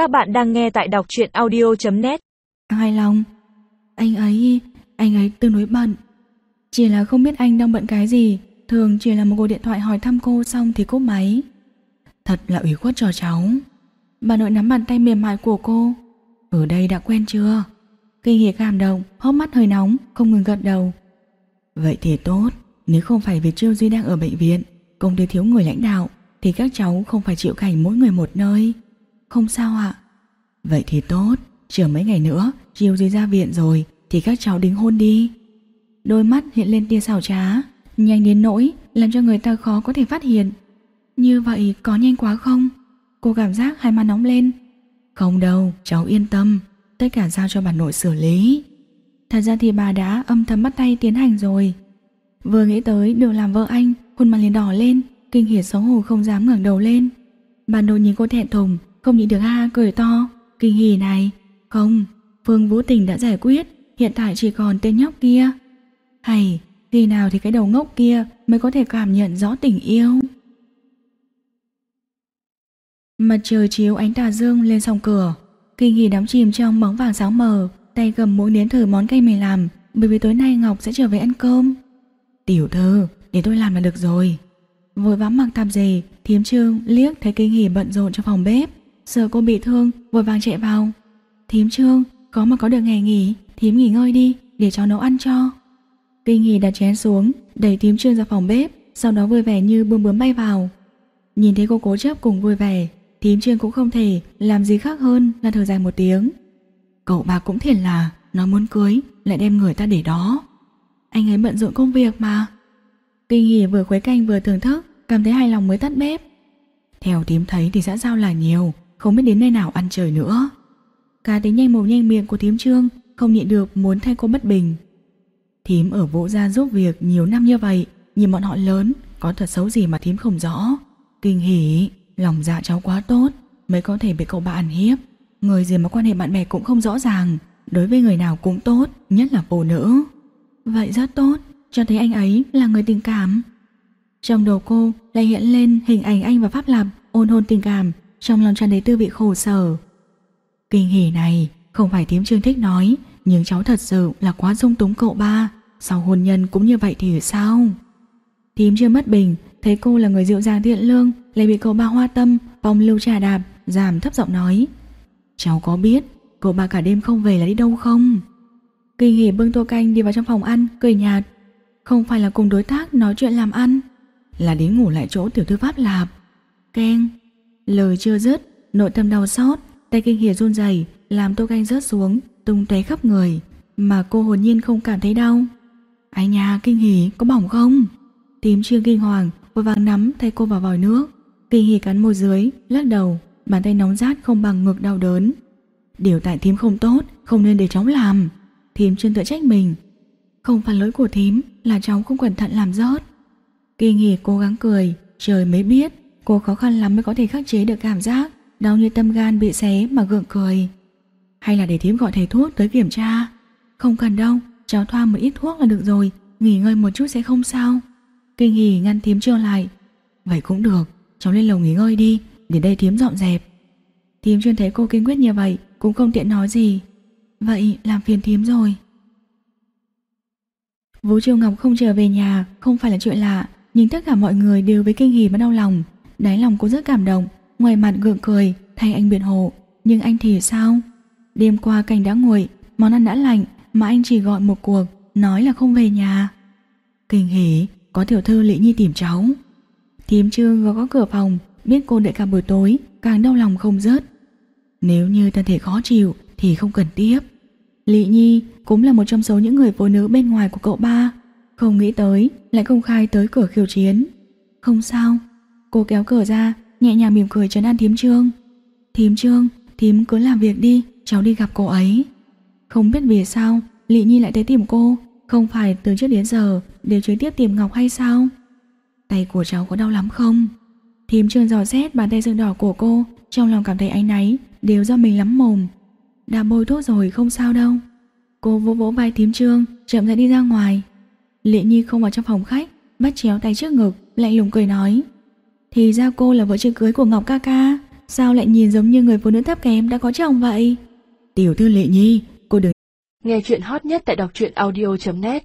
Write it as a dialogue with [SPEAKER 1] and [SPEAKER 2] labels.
[SPEAKER 1] Các bạn đang nghe tại đọc truyện audio.net
[SPEAKER 2] Hài lòng. Anh ấy, anh ấy tương đối bận. Chỉ là không biết anh đang bận cái gì. Thường chỉ là một cuộc điện thoại hỏi thăm cô xong thì cúp máy. Thật là ủy khuất cho cháu. Bà nội nắm bàn tay mềm mại của cô. Ở đây đã quen chưa? Kinh nghỉ cảm động, hốc mắt hơi nóng, không ngừng gật đầu. Vậy thì tốt. Nếu không phải vì Trương Duy đang ở bệnh viện Công ty thiếu người lãnh đạo Thì các cháu không phải chịu cảnh mỗi người một nơi. Không sao ạ. Vậy thì tốt Chờ mấy ngày nữa Chiều Duy ra viện rồi Thì các cháu đính hôn đi. Đôi mắt hiện lên tia xảo trá Nhanh đến nỗi làm cho người ta khó có thể phát hiện. Như vậy có nhanh quá không? Cô cảm giác hai má nóng lên. Không đâu, cháu yên tâm Tất cả giao cho bà nội xử lý. Thật ra thì bà đã âm thầm bắt tay tiến hành rồi. Vừa nghĩ tới được làm vợ anh Khuôn mặt liền đỏ lên Kinh hiển xấu hổ không dám ngẩng đầu lên. Bà nội nhìn cô thẹn thùng không nhịn được ha cười to. Kinh hỉ này. Không, Phương Vũ Tình đã giải quyết. Hiện tại chỉ còn tên nhóc kia. Hay, khi nào thì cái đầu ngốc kia Mới có thể cảm nhận rõ tình yêu? Mặt trời chiếu ánh tà dương lên sòng cửa. Kinh hỉ đắm chìm trong bóng vàng sáng mờ Tay cầm mũi nếm thử món canh mình làm Bởi vì tối nay Ngọc sẽ trở về ăn cơm. Tiểu thư, để tôi làm là được rồi. Vội vã mặc tạp dề Thiếm trương liếc thấy kinh hỉ bận rộn trong phòng bếp. Sợ cô bị thương Vội vàng chạy vào. Thím trương, có mà có được ngày nghỉ Thím nghỉ ngơi đi, để cháu nấu ăn cho. Kinh hỉ đặt chén xuống Đẩy thím trương ra phòng bếp Sau đó vui vẻ như bướm bướm bay vào. Nhìn thấy cô cố chấp cùng vui vẻ Thím trương cũng không thể làm gì khác hơn là thở dài một tiếng. Cậu bà cũng thiệt là Nó muốn cưới lại đem người ta để đó. Anh ấy bận rộn công việc mà. Kinh hỉ vừa khuấy canh vừa thưởng thức Cảm thấy hài lòng mới tắt bếp. Theo tím thấy thì xã giao là nhiều không biết đến nơi nào ăn trời nữa. Cá tính nhanh mồm nhanh miệng của thím trương Không nhịn được muốn thay cô bất bình. Thím ở vũ gia giúp việc nhiều năm như vậy, Nhìn bọn họ lớn, Có thật xấu gì mà thím không rõ. Kinh hỉ, Lòng dạ cháu quá tốt, Mới có thể bị cậu bạn hiếp. Người gì mà quan hệ bạn bè cũng không rõ ràng, Đối với người nào cũng tốt, Nhất là phụ nữ. Vậy rất tốt, Cho thấy anh ấy là người tình cảm. Trong đầu cô lại hiện lên hình ảnh anh và Pháp Lạp ôn hôn tình cảm. Trong lòng tràn đầy tư vị khổ sở. Kinh hỉ này Không phải tím trương thích nói, Nhưng cháu thật sự là quá dung túng cậu ba. Sau hôn nhân cũng như vậy thì sao? Tím chưa mất bình, Thấy cô là người dịu dàng thiện lương, Lại bị cậu ba hoa tâm Vòng lưu trà đạp, Giảm thấp giọng nói. Cháu có biết cậu ba cả đêm không về là đi đâu không? Kinh hỉ bưng tô canh đi vào trong phòng ăn, Cười nhạt. Không phải là cùng đối tác nói chuyện làm ăn, Là đến ngủ lại chỗ tiểu thư pháp lạp. Keng Lời chưa dứt, Nội tâm đau xót, Tay kinh hỉ run rẩy, Làm tô canh rớt xuống, Tung tóe khắp người, Mà cô hồn nhiên không cảm thấy đau. Ai nhà kinh hỉ, có bỏng không? Tím trương kinh hoàng, Vội vàng nắm tay cô vào vòi nước. Kinh hỉ cắn môi dưới, Lắc đầu, Bàn tay nóng rát không bằng ngực đau đớn. Điều tại thím không tốt, Không nên để cháu làm. Thím chuyên tự trách mình. Không phải lỗi của thím Là cháu không cẩn thận làm rớt. Kỳ nghỉ cố gắng cười, Trời mới biết Cô khó khăn lắm mới có thể khắc chế được cảm giác Đau như tâm gan bị xé mà gượng cười. Hay là để thím gọi thầy thuốc tới kiểm tra? Không cần đâu, Cháu thoa một ít thuốc là được rồi, Nghỉ ngơi một chút sẽ không sao. Kinh hỉ ngăn thím trưa lại. Vậy cũng được, Cháu lên lầu nghỉ ngơi đi, Để đây thím dọn dẹp. Thím chuyên thấy cô kiên quyết như vậy, Cũng không tiện nói gì. Vậy làm phiền thím rồi. Vũ Triều Ngọc không trở về nhà, Không phải là chuyện lạ, Nhưng tất cả mọi người đều với kinh hỉ và đau lòng. Đáy lòng cô rất cảm động Ngoài mặt gượng cười thay anh biện hộ. Nhưng anh thì sao? Đêm qua canh đã nguội Món ăn đã lạnh Mà anh chỉ gọi một cuộc Nói là không về nhà. Kinh hỉ Có tiểu thư Lị Nhi tìm cháu. Thím trương gõ có cửa phòng Biết cô đợi cả buổi tối Càng đau lòng không rớt Nếu như thân thể khó chịu Thì không cần tiếp. Lị Nhi cũng là một trong số những người phụ nữ bên ngoài của cậu ba. Không nghĩ tới Lại công khai tới cửa khiêu chiến. Không sao Cô kéo cửa ra, Nhẹ nhàng mỉm cười trấn an thím trương. Thím trương, Thím cứ làm việc đi, Cháu đi gặp cô ấy. Không biết vì sao, Lị Nhi lại tới tìm cô, Không phải từ trước đến giờ Đều trực tiếp tìm Ngọc hay sao? Tay của cháu có đau lắm không? Thím trương dò xét bàn tay sưng đỏ của cô, Trong lòng cảm thấy áy náy, Đều do mình lắm mồm. Đã bôi thuốc rồi, không sao đâu. Cô vỗ vỗ vai thím trương, Chậm rãi đi ra ngoài. Lệ Nhi không vào trong phòng khách, Bắt chéo tay trước ngực, Lạnh lùng cười nói thì ra cô là vợ chưa cưới của Ngọc ca ca Sao lại nhìn giống như người phụ nữ thấp kém đã có chồng vậy? Tiểu thư lệ nhi, cô đừng
[SPEAKER 3] Nghe chuyện hot nhất tại đọc truyện audio.net